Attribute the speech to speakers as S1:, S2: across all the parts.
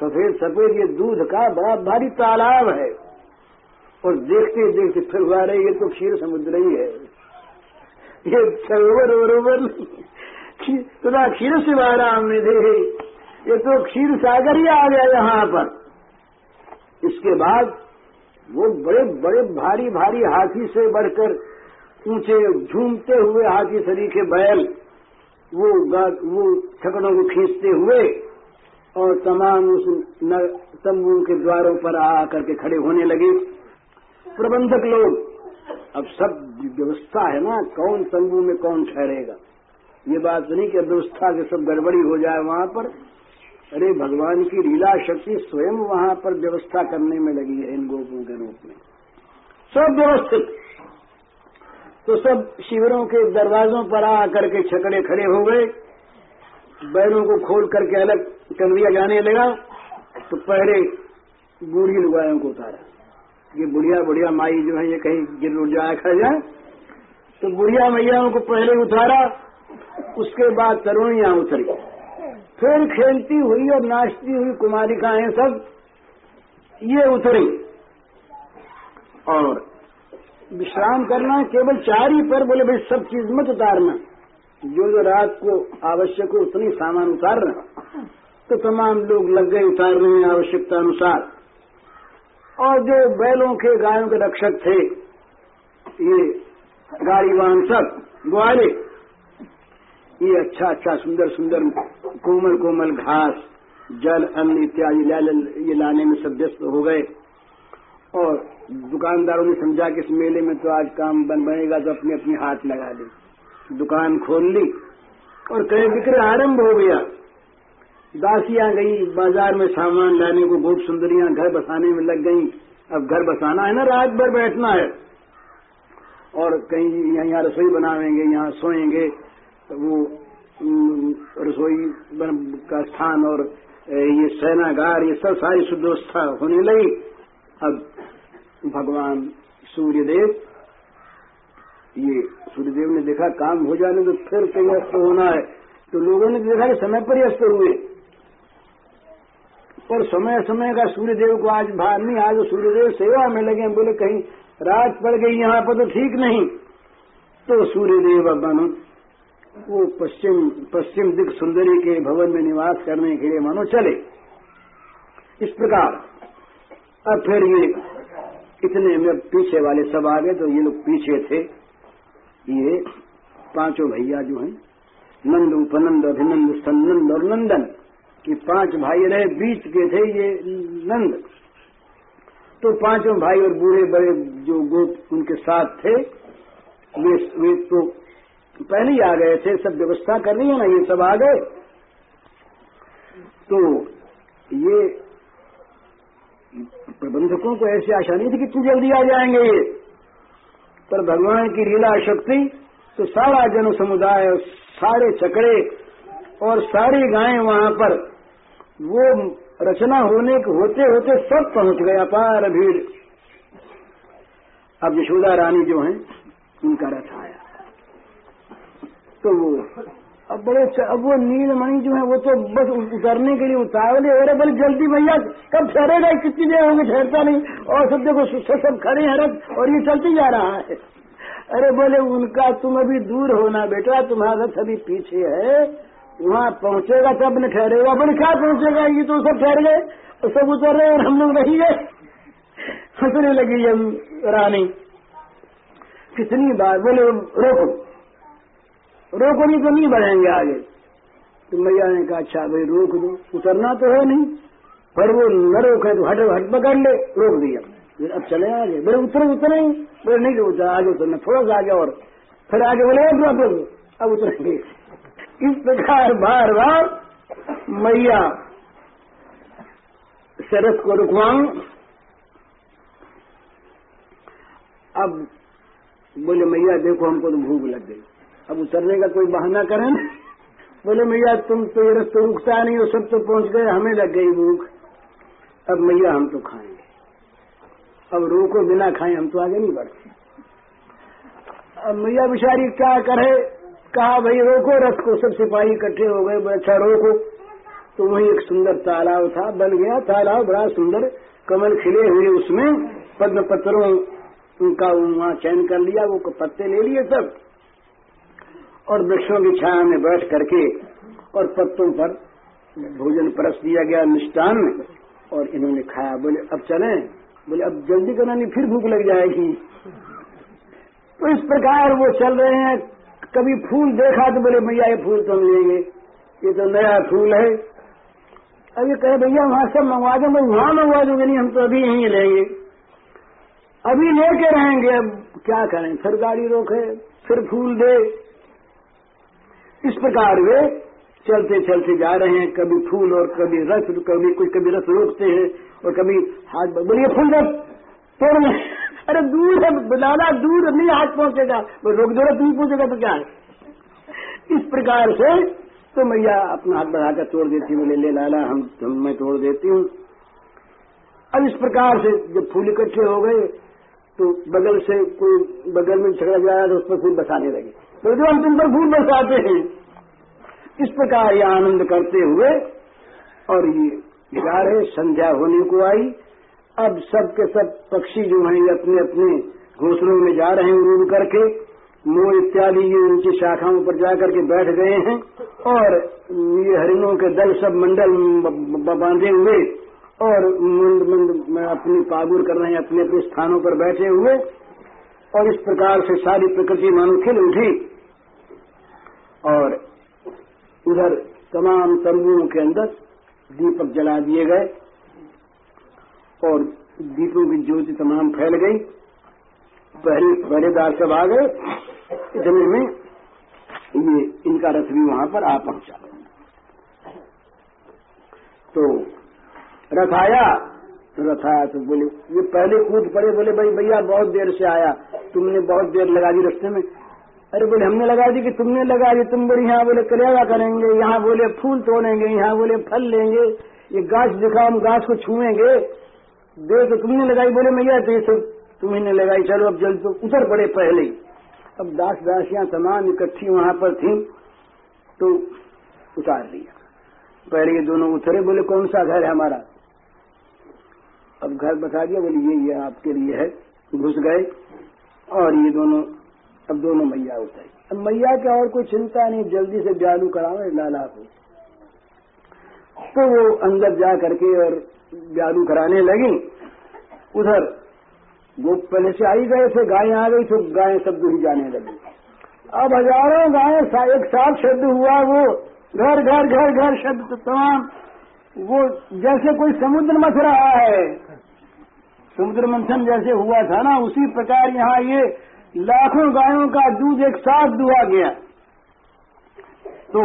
S1: सफ़ेद सफ़ेद ये दूध का बड़ा भारी तालाब है। और देखते देखते फिर हुआ रहे, ये तो क्षीर समुद्र ही है। ये सरोवर वरोवर तथा क्षीर से राम ने दे ये तो क्षीर सागर ही आ गया यहाँ पर। इसके बाद वो बड़े बड़े, भारी भारी हाथी से बढ़कर ऊँचे झूमते हुए हाथी सरीखे बैल, वो वो छकड़ों को खींचते हुए और तमाम उस तंबू के द्वारों पर आ करके खड़े होने लगे। प्रबंधक लोग, अब सब व्यवस्था है ना, कौन तंबू में कौन ठहरेगा? ये बात नहीं कि व्यवस्था के सब गड़बड़ी हो जाए वहाँ पर। अरे, भगवान की लीला शक्ति स्वयं वहाँ पर व्यवस्था करने में लगी है इन गोपों के रूप में। सब व्यवस्थित। तो सब शिविरों के दरवाजों पर आ करके छकड़े खड़े हो गए। बैलों को खोल करके अलग कन्हैया जाने लगा तो पहले बूढ़ी लुगायों को उतारा। ये बुढ़िया बुढ़िया माई जो है, ये कहीं गिर उड़ जाए, खा जाए। तो बुढ़िया मैयाओं को पहले उतारा, उसके बाद तरुणियाँ उतरी। फिर खेलती हुई और नाचती हुई कुमारिकाएँ सब, ये उतरी। और विश्राम करना केवल चार ही पर, बोले, भाई, सब चीज़ मत उतारना। जो जो रात को आवश्यक हो, उतनी सामान उतारना। तो तमाम लोग लग गए, उतारने में आवश्यकता अनुसार और जो बैलों के गायों के रक्षक थे, ये गाड़ी वाहन सब, ग्वाले, ये अच्छा अच्छा सुंदर सुंदर, कोमल कोमल घास, जल, अन्न इत्यादि ये लाने में सब व्यस्त हो गए। और दुकानदारों ने समझा कि इस मेले में तो आज काम बन बनेगा तो अपने अपने हाथ लगा ली दुकान खोल ली और कहीं बिक्रे आरंभ हो गया। दासियाँ गई, बाज़ार में सामान लाने को बहुत सुंदरियाँ घर बसाने में लग गई। अब घर बसाना है ना, रात भर बैठना है। और कहीं यहाँ रसोई बनावेंगे, यहाँ सोएँगे तो वो रसोई का स्थान और ये सेनागार, ये सब सारी सुव्यवस्था होने लगी। अब भगवान सूर्यदेव, ये सूर्यदेव ने देखा काम हो जाने तो फिर कहीं अस्त होना है। तो लोगों ने देखा कि समय पर ही अस्त हुए। और समय समय का सूर्यदेव को आज भार नहीं, आज सूर्यदेव सेवा में लगे बोले कहीं रात पड़ गई, यहाँ पर तो ठीक नहीं। तो सूर्यदेव बनो वो पश्चिम पश्चिम दिख सुंदरी के भवन में निवास करने के लिए मानो चले। इस प्रकार, अब फिर ये इतने में पीछे वाले सब आ गए तो ये लोग पीछे थे। ये पाँचों भैया जो हैं, नंद, उपनंद, अभिनंद, सन्नंद और नंदन। ये पाँच भाई रहे, बीच के थे ये नंद। तो पाँचों भाई और बूढ़े बड़े जो गोप उनके साथ थे, वे वे तो पहले ही आ गए थे, सब व्यवस्था कर रही है ना, ये सब आ गए। तो ये प्रबंधकों को ऐसी आशा नहीं थी कि तू जल्दी आ जाएँगे ये। पर भगवान की लीला शक्ति तो सारा जन समुदाय सारे चकड़े और सारी गायें वहाँ पर, वो रचना होने के होते होते सब पहुँच गए, अपार भीड़। अब यशोदा रानी जो है, उनका रथ आया। तो वो, अब बड़े अब वो नीलमणि जो है, वो तो बस उतरने के लिए उतावले हो रहे बड़े जल्दी भैया, कब ठहरेगा, कितनी देर होंगे, ठहरता नहीं। और सब देखो सब खड़े हैं रथ, और ये चलते जा रहा है। अरे बोले, उनका तुम अभी दूर होना, बेटा, तुम्हारा रथ अभी पीछे है। वहाँ पहुंचेगा तब न ठहरेगा। बोले क्या पहुंचेगा? ये तो सब ठहर गए। तो सब उतर रहे और हम लोग रही गए। हंसने लगी हम रानी। कितनी बार बोले, रोको। रोको नहीं तो नहीं बढ़ेंगे आगे। तो मैया ने कहा अच्छा भाई, रोक दो। उतरना तो है नहीं। पर वो न रोके तो हट हट, पकड़ ले। रोक दिया अब। चले आगे। बोले, उतरे उतरे बोले, नहीं, उतर, आगे उतरना। थोड़ा सा आगे और। फिर आगे बोले अब उतरेंगे। इस प्रकार बार बार मैया शरद को रुकवाऊ। अब बोले, मैया, देखो, हमको तो भूख लग गई। अब उतरने का कोई बहाना करें बोले, मैया, तुम तो ये रस्ते रुकता नहीं हो, सब तो पहुँच गए, हमें लग गई भूख। अब मैया, हम तो खाएँगे। अब रोको बिना खाए, हम तो आगे नहीं बढ़ते। अब मैया, बिचारी, क्या करे कहा, भाई, रोको रथ को सब सिपाही इकट्ठे हो गए अच्छा रोको। तो वही एक सुंदर तालाब था, बन गया तालाब, बड़ा सुंदर। कमल खिले हुए उसमें, पद्म पत्रों उनका वहाँ चयन कर लिया, वो पत्ते ले लिए सब। और वृक्षों की छाया में बैठ करके, और पत्तों पर भोजन परस दिया गया मिष्टान और इन्होंने खाया। बोले, अब चले। बोले, अब जल्दी करना नहीं, फिर भूख लग जाएगी। तो इस प्रकार वो चल रहे हैं। कभी फूल देखा तो बोले, भैया, ये फूल तो लेंगे ये तो नया फूल है। अब ये कहे, भैया, वहाँ सब मंगवा दो, मैं वहाँ मंगवा दूँगे, नहीं, हम तो अभी यहीं लेंगे अभी लेके रहेंगे, अब क्या करें, फिर गाड़ी रोके, फिर फूल दे। इस प्रकार वे चलते चलते जा रहे हैं, कभी फूल और कभी रस, कभी कुछ कभी रस रोकते हैं और कभी हाथ बोलिए, फूल रस तोड़। अरे दूर है दादा दूर नहीं हाथ पहुंचेगा। वो रोक दो तुम पहुंचेगा तो क्या है? इस प्रकार से तो मैया अपना हाथ बढ़ाकर तोड़ देती बोले, ले लाला हम, तुम, मैं तोड़ देती हूँ। अब इस प्रकार से जब फूल इकट्ठे हो गए तो बगल से कोई बगल में झगड़ा जाया तो उस पर फूल बसाने लगे। तो जो हम तुम पर फूल बसाते हैं। इस प्रकार ये आनंद करते हुए और ये जा रहे संध्या होने को आई। अब सब के सब पक्षी जो हैं, ये अपने अपने घोंसलों में जा रहे हैं उड़ करके मोह इत्यादि ये उनकी शाखाओं पर जाकर के बैठ गए हैं और ये हरिणों के दल सब मंडल बांधे हुए और मंद मंद अपनी पागुर कर रहे हैं, अपने अपने स्थानों पर बैठे हुए और इस प्रकार से सारी प्रकृति मानो खिल उठी और उधर तमाम तंबुओं के अंदर दीपक जला दिए गए। और दीपों की ज्योति तमाम फैल गई। पहले पहरेदार सब आ गए। इतने में ये इनका रथ भी वहाँ पर आ पहुँचा। तो रथ आया तो रथ आया तो बोले, ये पहले कूद पड़े, बोले, भाई, भैया, बहुत देर से आया। तुमने बहुत देर लगा दी रस्ते में। अरे बोले, हमने लगा दी कि तुमने लगा दी, तुम बोले, यहाँ बोले कलेगा करेंगे, यहाँ बोले, फूल तोड़ेंगे, यहाँ बोले, फल लेंगे, ये गाछ दिखा हम गाछ को छुएँगे। दे तो तुमने लगाई, बोले मैया तो सब तुम्हें लगाई, चलो, अब जल्द तो उतर पड़े पहले अब दास दासियाँ तमाम इकट्ठी वहाँ पर थी तो उतार लिया पहले ये दोनों उतरे, बोले, कौन सा घर है हमारा? अब घर बता दिया, बोले, ये ये आपके लिए है। घुस गए, और ये दोनों, अब दोनों मैया उतरी। अब मैया की और कोई चिंता नहीं, जल्दी से ब्यालू कराओ लाला को। तो वो अंदर जा करके और ब्यालू कराने लगी। उधर, वो पहले से आई गए थे, गायें आ गई तो गायें शब्द ही जाने लगी। अब हज़ारों गायें एक साथ शब्द हुआ, वो घर घर घर घर शब्द तमाम, वो जैसे कोई समुद्र मथ रहा है, समुद्र मंथन जैसे हुआ था ना, उसी प्रकार यहाँ ये लाखों गायों का दूध एक साथ दुआ गया। तो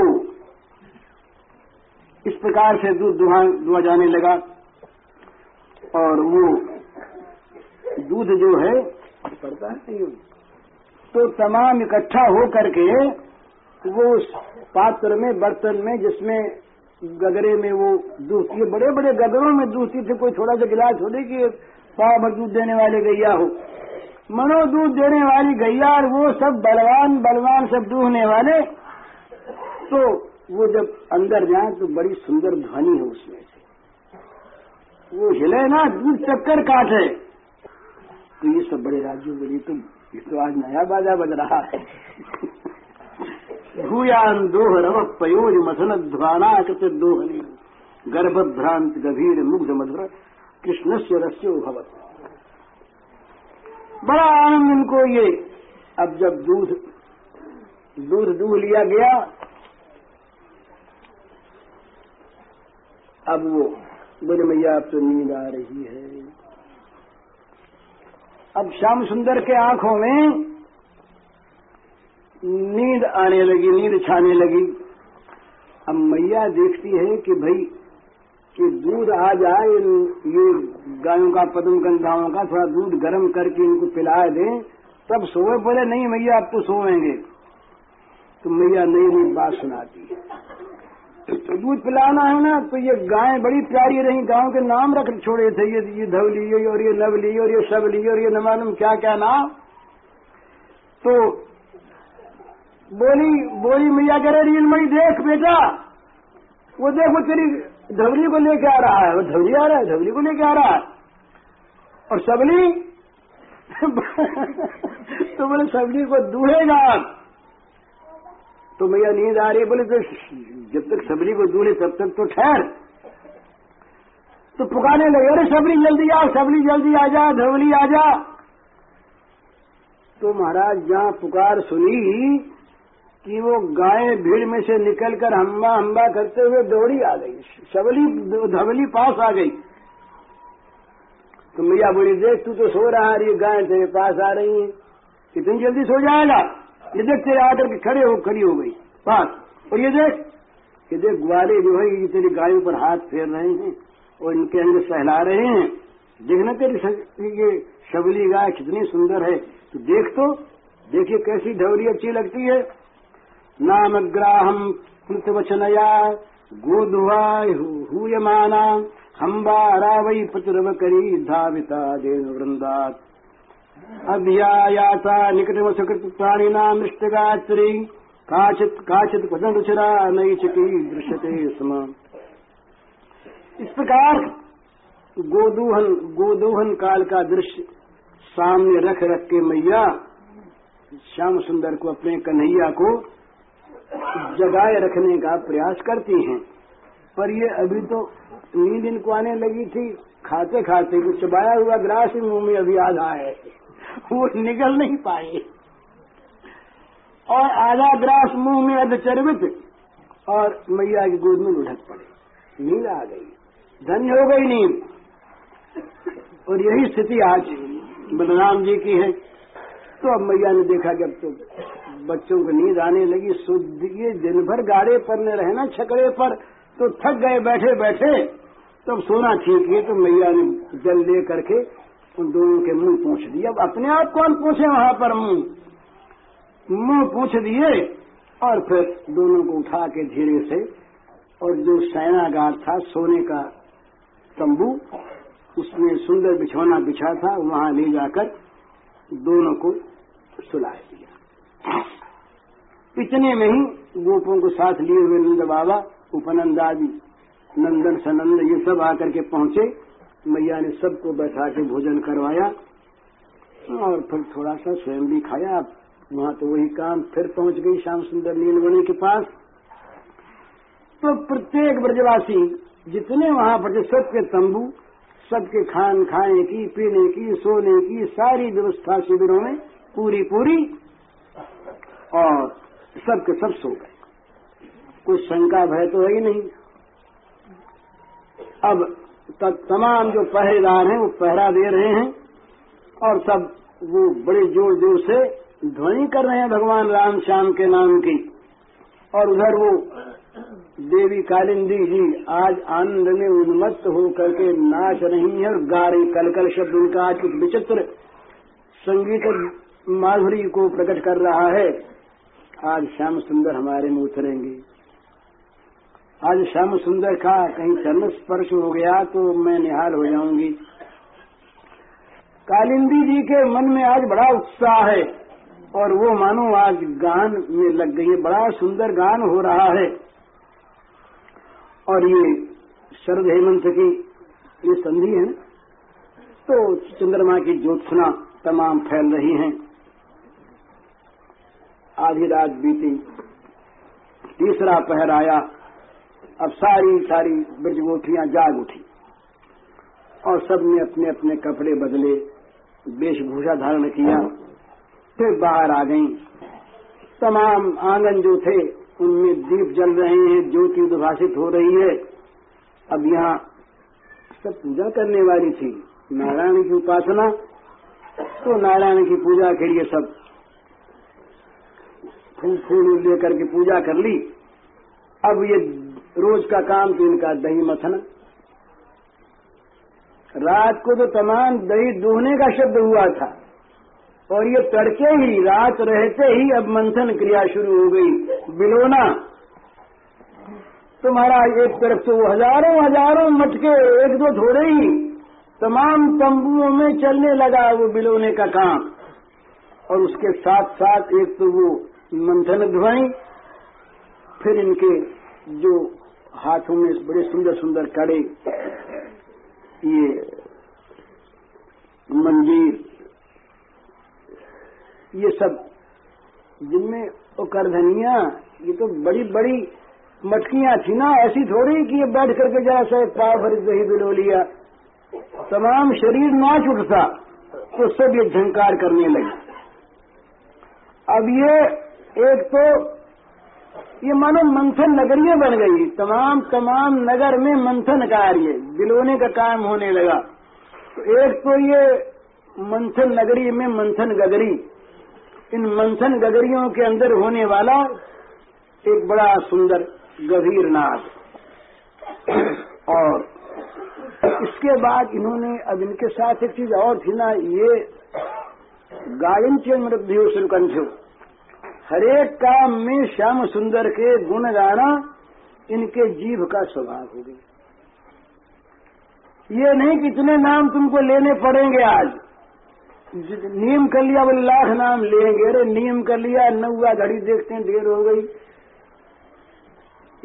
S1: इस प्रकार से दूध दुआ जाने लगा, और वो दूध जो है पड़ता है नहीं तो तमाम इकट्ठा हो करके वो उस पात्र में, बर्तन में, जिसमें गगरे में वो दूध ये बड़े बड़े गगरों में दूध थे कोई थोड़ा सा गिलास हो कि पाव भर दूध देने वाले गैया हो। मनो दूध देने वाली गैया और वो सब बलवान बलवान सब दूहने वाले तो वो जब अंदर जाए तो बड़ी सुंदर ध्वनि है उसमें से। वो हिले ना दूध चक्कर काटे तो ये सब बड़े राज्यों के लिए तो ये तो आज नया बाजा बज रहा है। भूयान दोह रव पयोज मथन ध्वाना कृत दोहनी। गर्भभ्रांत गभीर मुग्ध मधुर कृष्ण से रस्यो भवत। बड़ा आनंद इनको ये। अब जब दूध दूध दूह लिया गया, अब वो, बोले, मैया, अब तो नींद आ रही है। अब श्याम सुंदर के आँखों में नींद आने लगी, नींद छाने लगी। अब मैया देखती है कि भाई, कि दूध आ जाए, ये गायों का, पदम गंधाओं का थोड़ा दूध गर्म करके इनको पिला दें, तब सोए बोले नहीं मैया, अब तो सोएँगे। तो मैया नई नई बात सुनाती है। दूध पिलाना है ना तो ये गायें बड़ी प्यारी रही, गाँव के नाम रख छोड़े थे, ये ये धवली और ये नवली, और ये सबली और ये न मालूम क्या क्या नाम। तो बोली बोली, मैया कह रही रीलमणि देख बेटा, वो देखो तेरी धवली को लेके आ रहा है, वो धवली आ रहा है, धवली को लेके आ रहा है। और सबली तो बोले सबली को दूहेगा तो भैया नींद आ रही बोले तो जब तक सबरी को दूहे तब तक तो ठहर। तो पुकारने लगे, अरे सबरी जल्दी आओ सबली जल्दी आ जा धवली आ जा। तो महाराज, जहाँ पुकार सुनी कि वो गाय भीड़ में से निकलकर हम्बा हम्बा करते हुए दौड़ी आ गई सबली धवली पास आ गई। तो मैया बोली, देख, तू तो सो रहा है, ये गाय तेरे पास आ रही है। कितनी जल्दी सो जाएगा? ये देख, तेरे आकर के खड़े हो, खड़ी हो गई। पास और ये देख ये देख, ग्वाले जो है, ये तेरी गायों पर हाथ फेर रहे हैं और इनके अंग सहला रहे हैं। देखना तेरी ये शबली गाय कितनी सुंदर है। तो देख तो देखिए कैसी ढवरी अच्छी लगती है। नामग्राहम कृतवचनया गोधुआ हूयमाना हम्बा रावई पचुरव करी धाविता देव वृंदात। अभ्यायाता निकटम सकृत प्राणिना मृष्टगात्री। काचित काचित पदन रुचिरा नैचकी दृश्यते स्म। इस प्रकार गोदूहन गोदूहन काल का दृश्य सामने रख रख के मैया श्याम सुंदर को अपने कन्हैया को जगाए रखने का प्रयास करती हैं। पर ये अभी तो नींद इनको आने लगी थी। खाते खाते कुछ चबाया हुआ ग्रास मुँह में अभी आधा है। वो निकल नहीं पाए। और आधा ग्रास मुँह में अर्धचर्वित और मैया की गोद में लुढ़क पड़े। नींद आ गई। धन्य हो गई नींद। और यही स्थिति आज बलराम जी की है। तो अब मैया ने देखा कि अब तो बच्चों को नींद आने लगी। शुद्ध ये दिन भर गाड़े पर न रहना, छकड़े पर। तो थक गए, बैठे बैठे। तब तो सोना ठीक है तो मैया ने जल ले करके उन दोनों के मुँह पूछ दिए अब अपने आप कौन पूछे वहाँ पर मुँह। मुँह पूछ दिए और फिर दोनों को उठा के धीरे से और जो सैनागार था, सोने का तंबू, उसमें सुंदर बिछौना बिछा था, वहाँ ले जाकर दोनों को सुला दिया इतने में ही गोपों को साथ लिए हुए नंद बाबा उपनंद आदि नंदन सनंद, ये सब आकर के पहुँचे। मैया ने सबको बैठा के भोजन करवाया और फिर थोड़ा सा स्वयं भी खाया। वहाँ तो वही काम फिर पहुँच गई श्याम सुंदर नीलमणि के पास। तो प्रत्येक ब्रजवासी, जितने वहाँ पर सबके तंबू, सबके खान खाने की, पीने की, सोने की, सारी व्यवस्था शिविरों में पूरी पूरी और सबके सब सो गए। कुछ शंका भय तो है ही नहीं। अब तमाम जो पहरेदार हैं, वो पहरा दे रहे हैं और सब वो बड़े ज़ोर ज़ोर से ध्वनि कर रहे हैं भगवान राम श्याम के नाम की। और उधर वो देवी कालिंदी जी आज आनंद में उन्मत्त होकर के नाच रही है और गा रही कलकल शब्द उनका आज कुछ विचित्र संगीत माधुरी को प्रकट कर रहा है। आज श्याम सुंदर हमारे में उतरेंगे। आज श्याम सुंदर का कहीं चरण स्पर्श हो गया तो मैं निहाल हो जाऊँगी। कालिंदी जी के मन में आज बड़ा उत्साह है और वो मानो आज गान में लग गई है। बड़ा सुंदर गान हो रहा है। और ये शरद हेमंत की ये संधि है तो चंद्रमा की ज्योत्सना तमाम फैल रही हैं। आधी रात बीती, तीसरा पहर आया। अब सारी सारी ब्रजगोठियाँ जाग उठी और सबने अपने अपने कपड़े बदले, वेशभूषा धारण किया, फिर बाहर आ गई। तमाम आँगन जो थे, उनमें दीप जल रहे हैं, ज्योति उद्भाषित हो रही है। अब यहाँ सब पूजा करने वाली थी। नारायण की उपासना तो नारायण की पूजा के लिए सब फूल फूल लेकर के पूजा कर ली। अब ये रोज का काम तो इनका दही मथन। रात को तो तमाम दही दूहने का शब्द हुआ था। और ये तड़के ही, रात रहते ही अब मंथन क्रिया शुरू हो गई। बिलोना, तुम्हारा एक तरफ़ वो हज़ारों हज़ारों मटके एक दो थोड़े ही, तमाम तंबुओं में चलने लगा वो बिलोने का काम। और उसके साथ साथ एक तो वो मंथन ध्वनि, फिर इनके जो हाथों में बड़े सुंदर सुंदर कड़े, ये मंजीर, ये सब, जिनमें वो करधनिया ये तो बड़ी बड़ी मटकियाँ थी ना, ऐसी थोड़ी कि ये बैठ करके जरा सा पाव भर दही बिलो लिया। तमाम शरीर नाच उठता तो सब झंकार करने लगे। अब ये एक तो ये मानो मंथन नगरिया बन गई। तमाम तमाम नगर में मंथन कार्य दिलोने का काम होने लगा। तो एक तो ये मंथन नगरी में मंथन गगरी। इन मंथन गगरियों के अंदर होने वाला एक बड़ा सुंदर गभीर नाद। और इसके बाद इन्होंने अब इनके साथ एक चीज़ और थी ना, ये गायन मृत्यु श्रीकंठ हरेक काम में श्याम सुंदर के गुण गाना इनके जीव का स्वभाव हो गया। ये नहीं कि इतने नाम तुमको लेने पड़ेंगे आज। नियम कर लिया बोले, लाख नाम लेंगे। अरे नियम कर लिया नौवा घड़ी देखते हैं, देर हो गई।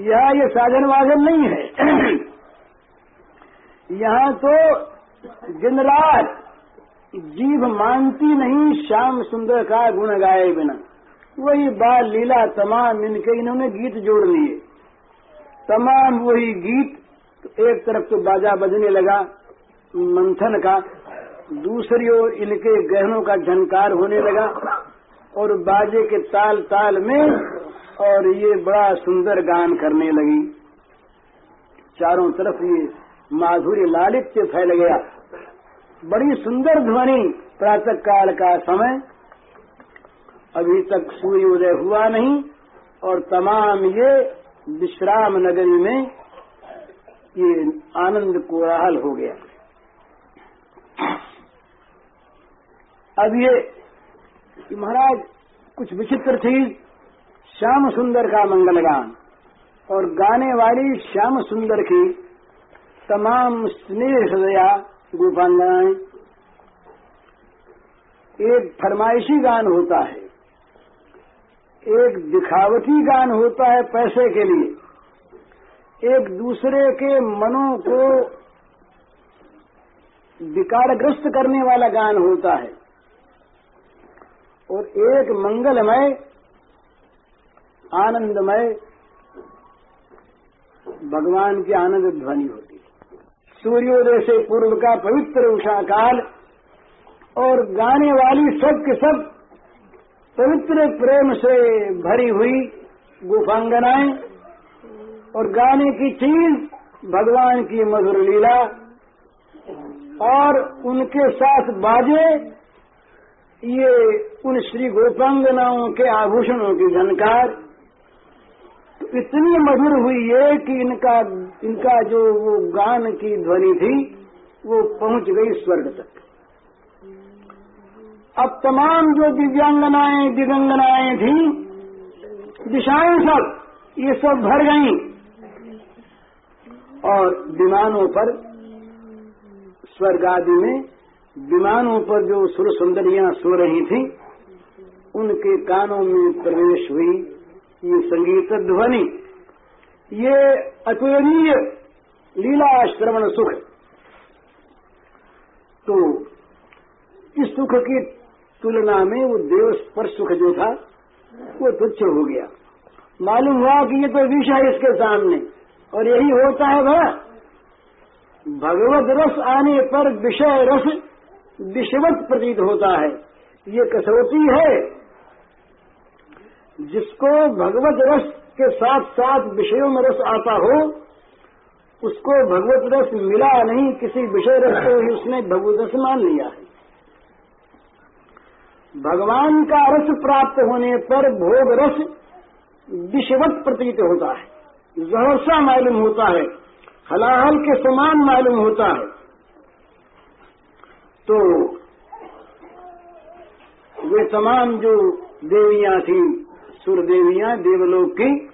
S1: यह ये साधन वाधन नहीं है। यहाँ तो दिन रात जीव मानती नहीं श्याम सुंदर का गुण गाए बिना। वही बाल लीला तमाम इनके, इन्होंने गीत जोड़ लिए। तमाम वही गीत तो एक तरफ़ तो बाजा बजने लगा, मंथन का, दूसरी ओर इनके गहनों का झनकार होने लगा और बाजे के ताल ताल में और ये बड़ा सुंदर गान करने लगी। चारों तरफ़ ये माधुर्य लालित्य फैल गया। बड़ी सुंदर ध्वनि प्रातः काल का समय अभी तक सूर्योदय हुआ नहीं और तमाम ये विश्राम नगरी में ये आनंद कोलाहल हो गया। अब ये महाराज कुछ विचित्र थी, श्याम सुंदर का मंगलगान। और गाने वाली श्याम सुंदर की तमाम स्नेह सदया गोपांगनाएँ एक फरमाइशी गान होता है। एक दिखावटी गान होता है पैसे के लिए। एक दूसरे के मनों को विकारग्रस्त करने वाला गान होता है। और एक मंगलमय, आनंदमय, भगवान की आनंद ध्वनि होती है। सूर्योदय से पूर्व का पवित्र उषा काल और गाने वाली सब के सब पवित्र प्रेम से भरी हुई गुफांगनाएँ और गाने की चीज़, भगवान की मधुर लीला और उनके साथ बाजे, ये उन श्री गोपांगनाओं के आभूषणों की झनकार। इतनी मधुर हुई है कि इनका इनका जो वो गान की ध्वनि थी, वो पहुँच गई स्वर्ग तक। अब तमाम जो दिव्यांगनाएँ, दिगंगनाएँ थी, दिशाएँ सब, ये सब भर गईं। और विमानों पर स्वर्ग आदि में, विमानों पर जो सुर सुंदरियाँ सो रही थी, उनके कानों में प्रवेश हुई ये संगीत ध्वनि ये अतुलनीय लीला श्रवण सुख। तो इस सुख की तुलना में वो देव स्पर्श सुख जो था, वो तुच्छ हो गया। मालूम हुआ कि ये तो विषय है इसके सामने, और यही होता है भा भगवत रस आने पर विषय रस विषवत प्रतीत होता है। ये कसौटी है। जिसको भगवत रस के साथ साथ विषयों में रस आता हो, उसको भगवत रस मिला नहीं, किसी विषय रस को उसने भगवत रस मान लिया है। भगवान का रस प्राप्त होने पर भोग रस विषवत प्रतीत होता है। जहरसा मालूम होता है, हलाहल के समान मालूम होता है। तो वे तमाम जो देवियाँ थी सुर देवियाँ देवलोक की,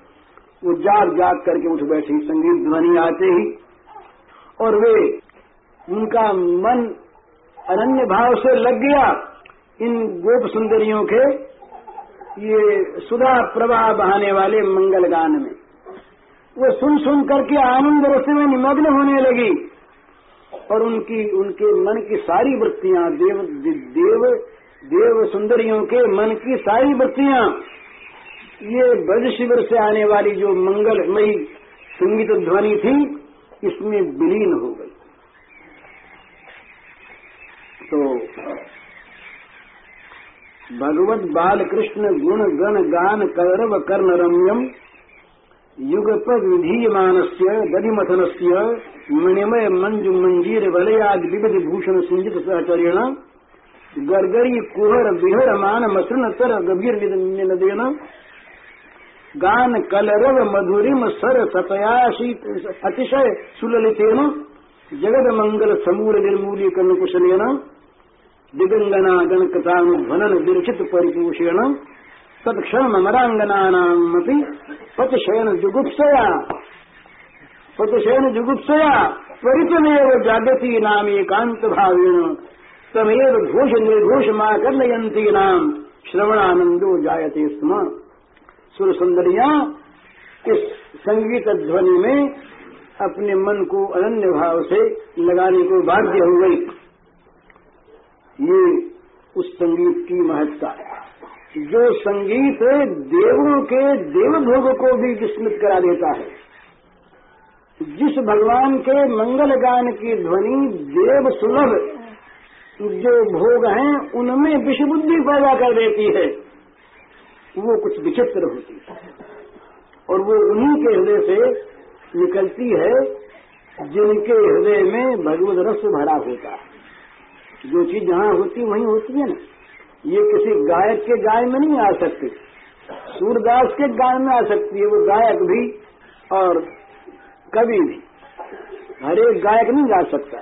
S1: वो जाग जाग करके उठ बैठी, संगीत ध्वनि आते ही, और वे उनका मन अनन्य भाव से लग गया। इन गोप सुंदरियों के ये सुधा प्रवाह बहाने वाले मंगल गान में। वो सुन सुन करके आनंद रस में निमग्न होने लगी और उनकी, उनके मन की सारी वृत्तियाँ, देव देव देव सुंदरियों के मन की सारी वृत्तियाँ, ये ब्रज शिविर से आने वाली जो मंगलमयी संगीत ध्वनि थी, इसमें विलीन हो गई। तो भगवत बाल कृष्ण गुण गण गान कौरव कर्ण रम्यम। युगपद विधीयमान दधिमथन से मणिमय मंजु मंजीर वलयाद विविध भूषण सिंजित सहचर्यण गरगरी कुहर विहर मान मसृण तर गभीर निदेन गान कलरव मधुरिम सर सतयाशी अतिशय सुललितेन। जगद मंगल समूल निर्मूलीकरण कुशलेन दिगंगना गणकथानुध्वनन विरचित परिपूषेण तत्क्षण मरांगनानामपि पतशयन जुगुप्सया पतशयन जुगुप्सया त्वरितमेव जागती नाम एकांत भावेन तमेव घोष निर्घोष माकर्णयंती नाम श्रवणानंदो जायते स्म। सुर सुंदरिया इस संगीत ध्वनि में अपने मन को अनन्य भाव से लगाने को बाध्य हो गई। ये उस संगीत की महत्ता है। जो संगीत देवों के देवभोग को भी विस्मित करा देता है। जिस भगवान के मंगल गान की ध्वनि देव सुलभ जो भोग हैं, उनमें विषबुद्धि पैदा कर देती है, वो कुछ विचित्र होती है। और वो उन्हीं के हृदय से निकलती है, जिनके हृदय में भगवत रस भरा होता है। जो चीज़ जहाँ होती वहीं होती है ना। ये किसी गायक के गाय में नहीं आ सकती। सूरदास के गाय में आ सकती है, वो गायक भी और कवि भी। हरेक गायक नहीं गा सकता।